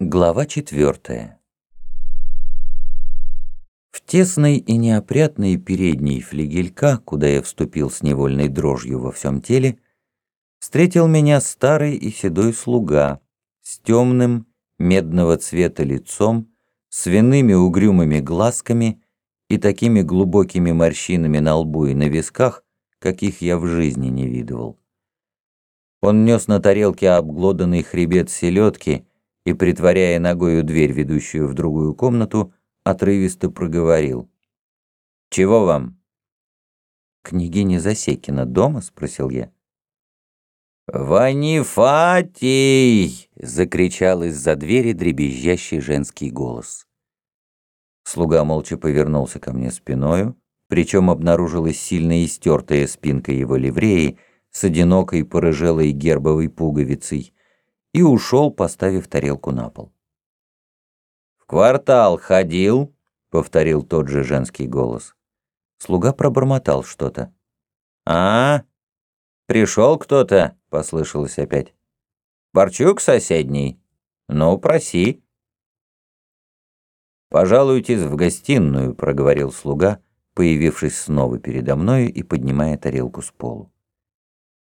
Глава четвертая. В тесной и неопрятной передней флигелька, куда я вступил с невольной дрожью во всем теле, встретил меня старый и седой слуга с темным, медного цвета лицом, свиными угрюмыми глазками и такими глубокими морщинами на лбу и на висках, каких я в жизни не видывал. Он нес на тарелке обглоданный хребет селедки и, притворяя ногою дверь, ведущую в другую комнату, отрывисто проговорил. «Чего вам?» «Княгиня Засекина дома?» — спросил я. «Ванифатий!» — закричал из-за двери дребезжащий женский голос. Слуга молча повернулся ко мне спиною, причем обнаружилась сильно истертая спинка его ливреи с одинокой порыжелой гербовой пуговицей, и ушел, поставив тарелку на пол. «В квартал ходил?» — повторил тот же женский голос. Слуга пробормотал что-то. «А, пришел кто-то?» — послышалось опять. «Борчук соседний? Ну, проси». «Пожалуйтесь в гостиную», — проговорил слуга, появившись снова передо мною и поднимая тарелку с полу.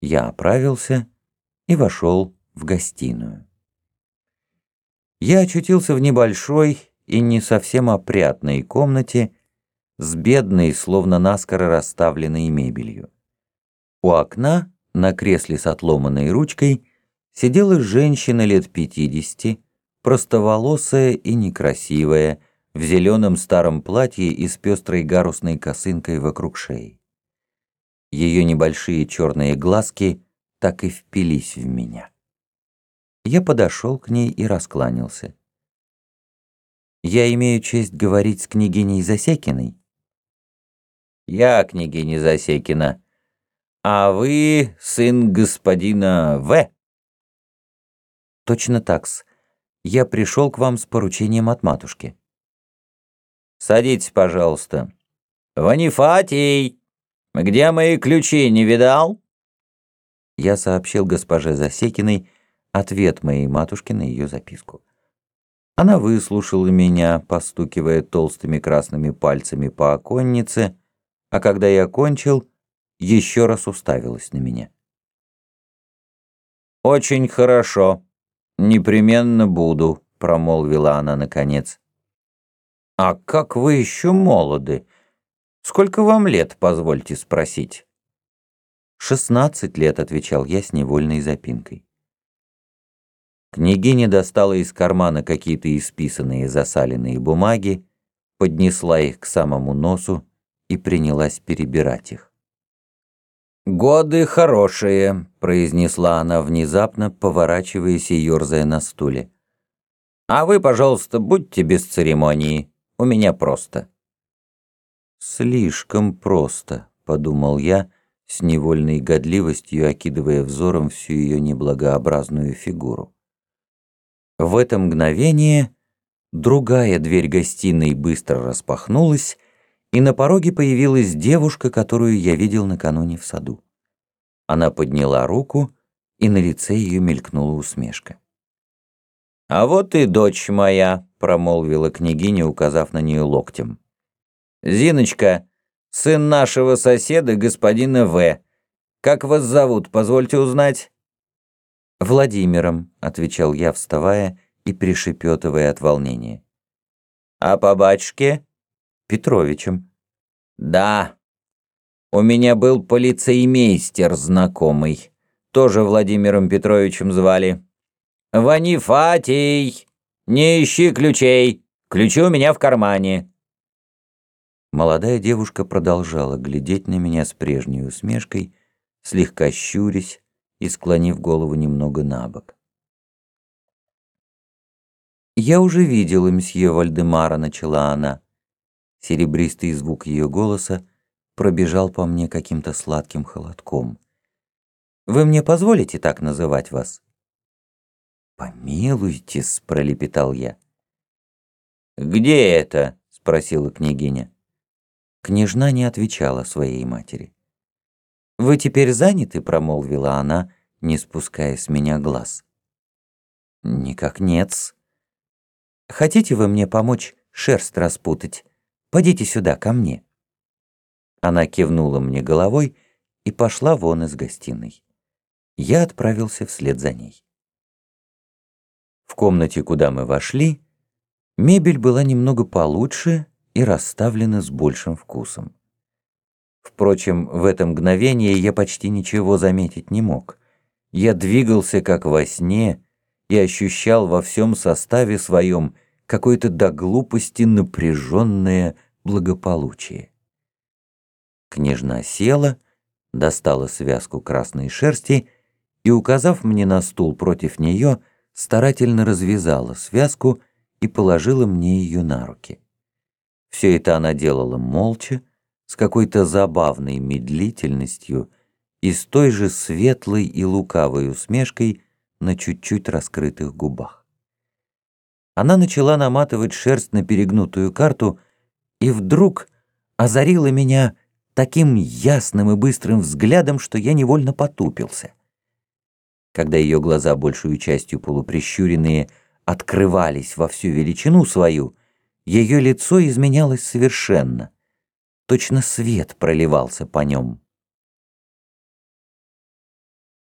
Я оправился и вошел в гостиную. Я очутился в небольшой и не совсем опрятной комнате с бедной, словно наскоро расставленной мебелью. У окна, на кресле с отломанной ручкой, сидела женщина лет пятидесяти, простоволосая и некрасивая, в зеленом старом платье и с пестрой гарусной косынкой вокруг шеи. Ее небольшие черные глазки так и впились в меня. Я подошел к ней и раскланялся. «Я имею честь говорить с княгиней Засекиной?» «Я княгиня Засекина. А вы сын господина В?» «Точно так-с. Я пришел к вам с поручением от матушки». «Садитесь, пожалуйста». «Ванифатий, где мои ключи, не видал?» Я сообщил госпоже Засекиной, ответ моей матушки на ее записку. Она выслушала меня, постукивая толстыми красными пальцами по оконнице, а когда я кончил, еще раз уставилась на меня. «Очень хорошо. Непременно буду», — промолвила она наконец. «А как вы еще молоды? Сколько вам лет, позвольте спросить?» «Шестнадцать лет», — отвечал я с невольной запинкой. Княгиня достала из кармана какие-то исписанные засаленные бумаги, поднесла их к самому носу и принялась перебирать их. «Годы хорошие», — произнесла она внезапно, поворачиваясь и ерзая на стуле. «А вы, пожалуйста, будьте без церемонии. У меня просто». «Слишком просто», — подумал я, с невольной годливостью окидывая взором всю ее неблагообразную фигуру. В это мгновение другая дверь гостиной быстро распахнулась, и на пороге появилась девушка, которую я видел накануне в саду. Она подняла руку, и на лице ее мелькнула усмешка. «А вот и дочь моя», — промолвила княгиня, указав на нее локтем. «Зиночка, сын нашего соседа, господина В. Как вас зовут, позвольте узнать?» «Владимиром», — отвечал я, вставая и пришепетывая от волнения. «А по батюшке?» «Петровичем». «Да, у меня был полицеймейстер знакомый, тоже Владимиром Петровичем звали. Ванифатий, не ищи ключей, ключи у меня в кармане». Молодая девушка продолжала глядеть на меня с прежней усмешкой, слегка щурясь, и склонив голову немного на бок. «Я уже видела мсье Вальдемара», — начала она. Серебристый звук ее голоса пробежал по мне каким-то сладким холодком. «Вы мне позволите так называть вас?» «Помилуйтесь», — пролепетал я. «Где это?» — спросила княгиня. Княжна не отвечала своей матери. «Вы теперь заняты?» — промолвила она, не спуская с меня глаз. «Никак нет-с. хотите вы мне помочь шерсть распутать? Подите сюда, ко мне». Она кивнула мне головой и пошла вон из гостиной. Я отправился вслед за ней. В комнате, куда мы вошли, мебель была немного получше и расставлена с большим вкусом. Впрочем, в это мгновение я почти ничего заметить не мог. Я двигался как во сне и ощущал во всем составе своем какое-то до глупости напряженное благополучие. Княжна села, достала связку красной шерсти и, указав мне на стул против нее, старательно развязала связку и положила мне ее на руки. Все это она делала молча, с какой-то забавной медлительностью и с той же светлой и лукавой усмешкой на чуть-чуть раскрытых губах. Она начала наматывать шерсть на перегнутую карту и вдруг озарила меня таким ясным и быстрым взглядом, что я невольно потупился. Когда ее глаза, большую частью полуприщуренные, открывались во всю величину свою, ее лицо изменялось совершенно. Точно свет проливался по нем.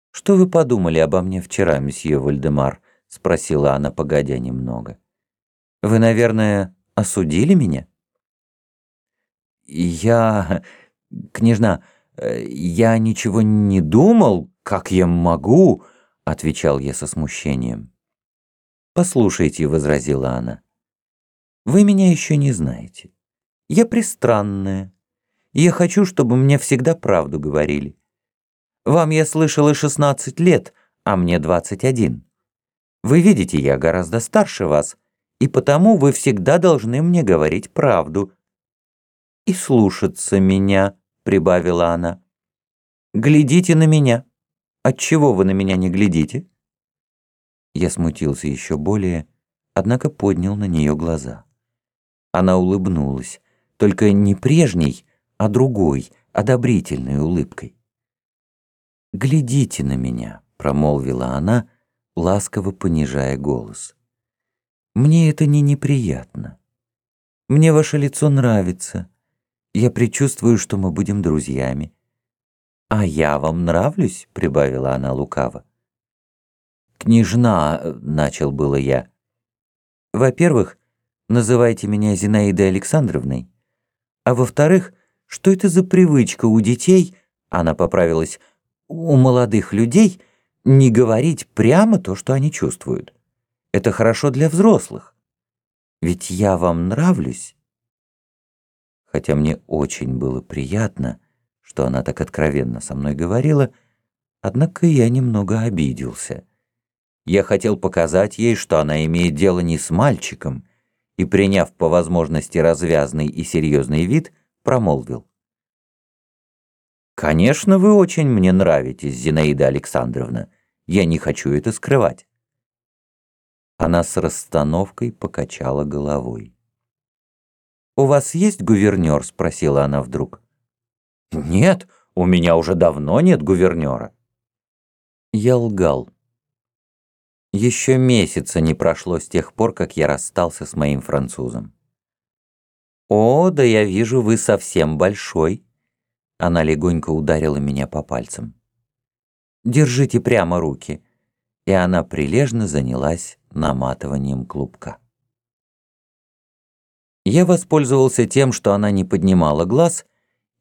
«Что вы подумали обо мне вчера, месье Вальдемар?» — спросила она, погодя немного. «Вы, наверное, осудили меня?» «Я... княжна, я ничего не думал, как я могу...» — отвечал я со смущением. «Послушайте», — возразила она, — «вы меня еще не знаете. Я пристранная, я хочу, чтобы мне всегда правду говорили. Вам я слышала 16 лет, а мне 21. Вы видите, я гораздо старше вас, и потому вы всегда должны мне говорить правду. И слушаться меня», — прибавила она. «Глядите на меня». Отчего вы на меня не глядите?» Я смутился еще более, однако поднял на нее глаза. Она улыбнулась, только не прежней, а другой, одобрительной улыбкой. «Глядите на меня», — промолвила она, ласково понижая голос. «Мне это не неприятно. Мне ваше лицо нравится. Я предчувствую, что мы будем друзьями. «А я вам нравлюсь?» — прибавила она лукаво. «Княжна», — начал было я. «Во-первых, называйте меня Зинаидой Александровной. А во-вторых, что это за привычка у детей, она поправилась, у молодых людей не говорить прямо то, что они чувствуют. Это хорошо для взрослых. Ведь я вам нравлюсь». Хотя мне очень было приятно, — что она так откровенно со мной говорила, однако я немного обиделся. Я хотел показать ей, что она имеет дело не с мальчиком, и, приняв по возможности развязный и серьезный вид, промолвил. «Конечно, вы очень мне нравитесь, Зинаида Александровна. Я не хочу это скрывать». Она с расстановкой покачала головой. «У вас есть гувернер?» — спросила она вдруг. «Нет, у меня уже давно нет гувернера». Я лгал. Еще месяца не прошло с тех пор, как я расстался с моим французом. «О, да я вижу, вы совсем большой». Она легонько ударила меня по пальцам. «Держите прямо руки». И она прилежно занялась наматыванием клубка. Я воспользовался тем, что она не поднимала глаз,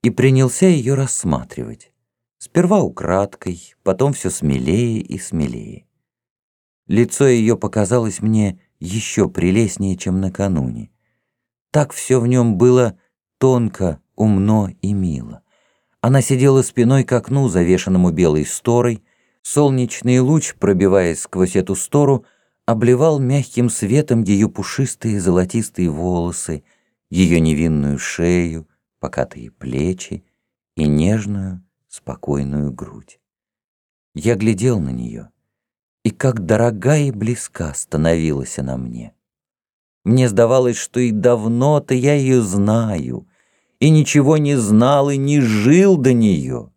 и принялся ее рассматривать. Сперва украдкой, потом все смелее и смелее. Лицо ее показалось мне еще прелестнее, чем накануне. Так все в нем было тонко, умно и мило. Она сидела спиной к окну, завешенному белой сторой, солнечный луч, пробиваясь сквозь эту стору, обливал мягким светом ее пушистые золотистые волосы, ее невинную шею, покатые плечи и нежную, спокойную грудь. Я глядел на нее, и как дорога и близка становилась она мне. Мне сдавалось, что и давно-то я ее знаю, и ничего не знал и не жил до нее.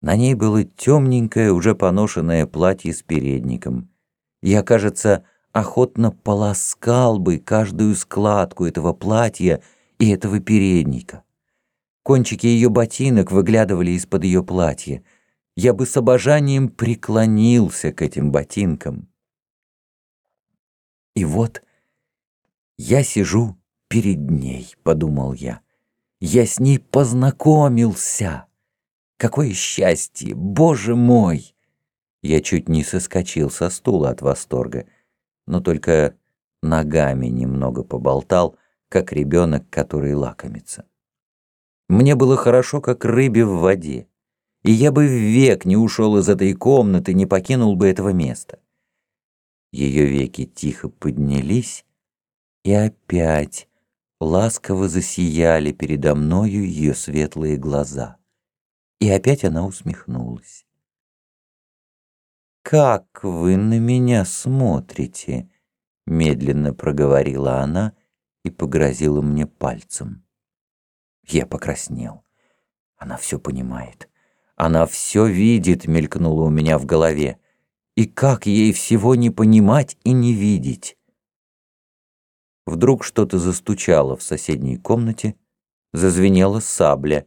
На ней было темненькое, уже поношенное платье с передником. Я, кажется, охотно полоскал бы каждую складку этого платья и этого передника. Кончики ее ботинок выглядывали из-под ее платья. Я бы с обожанием преклонился к этим ботинкам. И вот я сижу перед ней, подумал я. Я с ней познакомился. Какое счастье, боже мой! Я чуть не соскочил со стула от восторга, но только ногами немного поболтал, как ребенок, который лакомится. Мне было хорошо, как рыбе в воде, и я бы век не ушел из этой комнаты, не покинул бы этого места. Ее веки тихо поднялись, и опять ласково засияли передо мною ее светлые глаза. И опять она усмехнулась. «Как вы на меня смотрите?» Медленно проговорила она и погрозила мне пальцем. Я покраснел. Она все понимает. Она все видит, мелькнуло у меня в голове. И как ей всего не понимать и не видеть? Вдруг что-то застучало в соседней комнате, зазвенела сабля.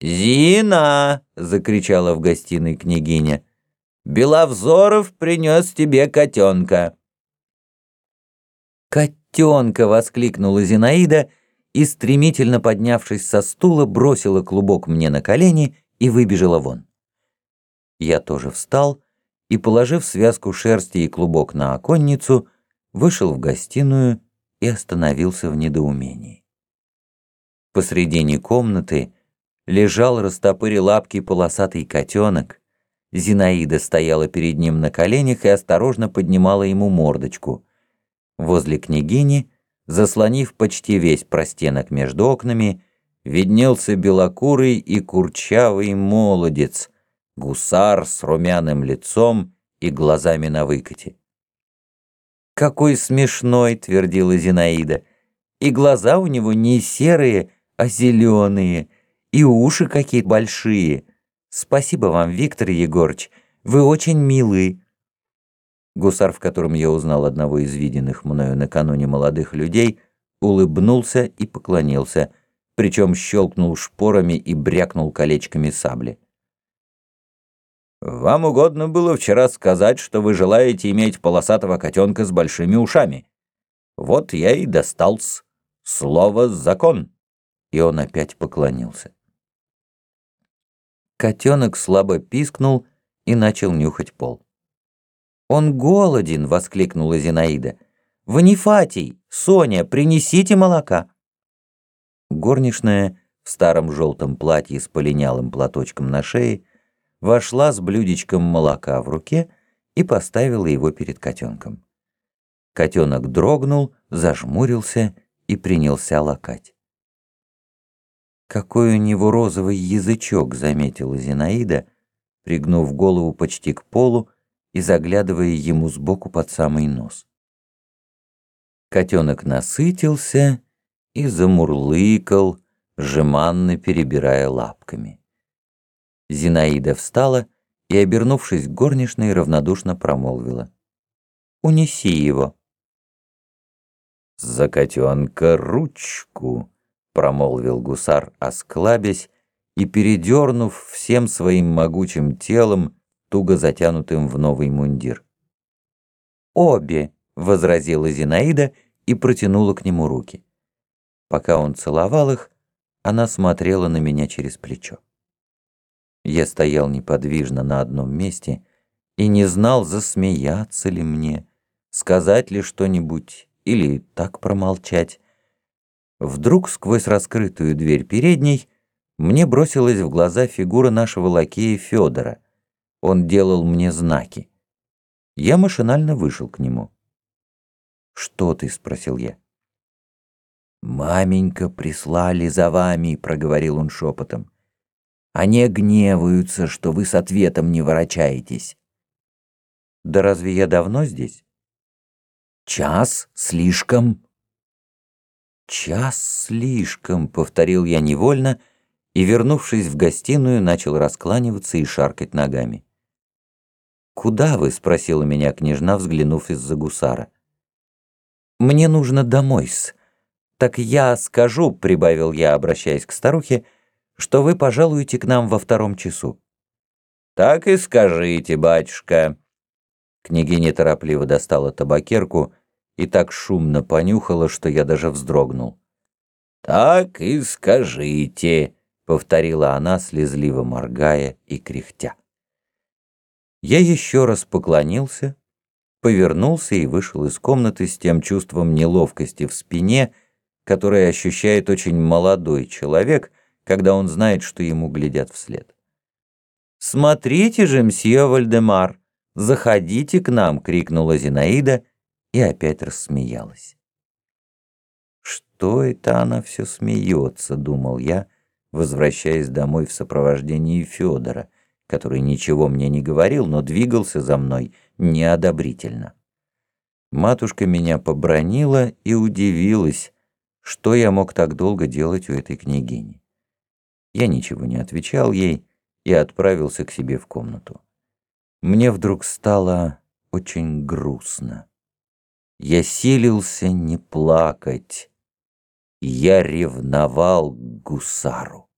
«Зина!» — закричала в гостиной княгиня. Беловзоров принес тебе котенка». «Котенка!» — воскликнула Зинаида и, стремительно поднявшись со стула, бросила клубок мне на колени и выбежала вон. Я тоже встал и, положив связку шерсти и клубок на оконницу, вышел в гостиную и остановился в недоумении. Посредине комнаты лежал, растопыря лапки, полосатый котенок, Зинаида стояла перед ним на коленях и осторожно поднимала ему мордочку. Возле княгини, заслонив почти весь простенок между окнами, виднелся белокурый и курчавый молодец, гусар с румяным лицом и глазами на выкате. «Какой смешной!» — твердила Зинаида. «И глаза у него не серые, а зеленые, и уши какие большие». Спасибо вам, Виктор Егорыч, вы очень милый. Гусар, в котором я узнал одного из виденных мною накануне молодых людей, улыбнулся и поклонился, причем щелкнул шпорами и брякнул колечками сабли. «Вам угодно было вчера сказать, что вы желаете иметь полосатого котенка с большими ушами. Вот я и достал-с. Слово «закон». И он опять поклонился. Котенок слабо пискнул и начал нюхать пол. «Он голоден!» — воскликнула Зинаида. «Ванифатий! Соня, принесите молока!» Горничная в старом желтом платье с полинялым платочком на шее вошла с блюдечком молока в руке и поставила его перед котенком. Котенок дрогнул, зажмурился и принялся лакать. «Какой у него розовый язычок», — заметила Зинаида, пригнув голову почти к полу и заглядывая ему сбоку под самый нос. Котенок насытился и замурлыкал, жеманно перебирая лапками. Зинаида встала и, обернувшись к горничной, равнодушно промолвила. «Унеси его». «За котенка ручку!» промолвил гусар, осклабясь и передернув всем своим могучим телом, туго затянутым в новый мундир. «Обе!» — возразила Зинаида и протянула к нему руки. Пока он целовал их, она смотрела на меня через плечо. Я стоял неподвижно на одном месте и не знал, засмеяться ли мне, сказать ли что-нибудь или так промолчать. Вдруг сквозь раскрытую дверь передней мне бросилась в глаза фигура нашего лакея Федора. Он делал мне знаки. Я машинально вышел к нему. «Что ты?» — спросил я. «Маменька прислали за вами», — проговорил он шепотом. «Они гневаются, что вы с ответом не ворочаетесь». «Да разве я давно здесь?» «Час слишком», «Час слишком», — повторил я невольно, и, вернувшись в гостиную, начал раскланиваться и шаркать ногами. «Куда вы?» — спросила меня княжна, взглянув из-за гусара. «Мне нужно домой-с. Так я скажу», — прибавил я, обращаясь к старухе, «что вы пожалуете к нам во втором часу». «Так и скажите, батюшка». Княгиня торопливо достала табакерку и так шумно понюхала, что я даже вздрогнул. «Так и скажите», — повторила она, слезливо моргая и кряхтя. Я еще раз поклонился, повернулся и вышел из комнаты с тем чувством неловкости в спине, которое ощущает очень молодой человек, когда он знает, что ему глядят вслед. «Смотрите же, мсье Вальдемар, заходите к нам!» — крикнула Зинаида и опять рассмеялась. «Что это она все смеется?» — думал я, возвращаясь домой в сопровождении Федора — который ничего мне не говорил, но двигался за мной неодобрительно. Матушка меня побронила и удивилась, что я мог так долго делать у этой княгини. Я ничего не отвечал ей и отправился к себе в комнату. Мне вдруг стало очень грустно. Я силился не плакать. Я ревновал гусару.